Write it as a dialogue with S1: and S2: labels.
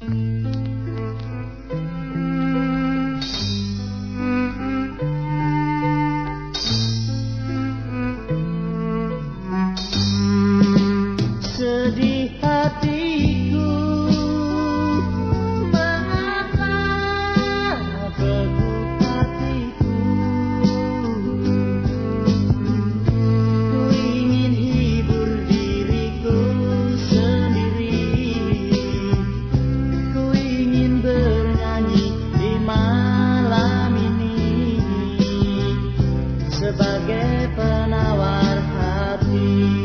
S1: Sedih hati sebagai penawar hati.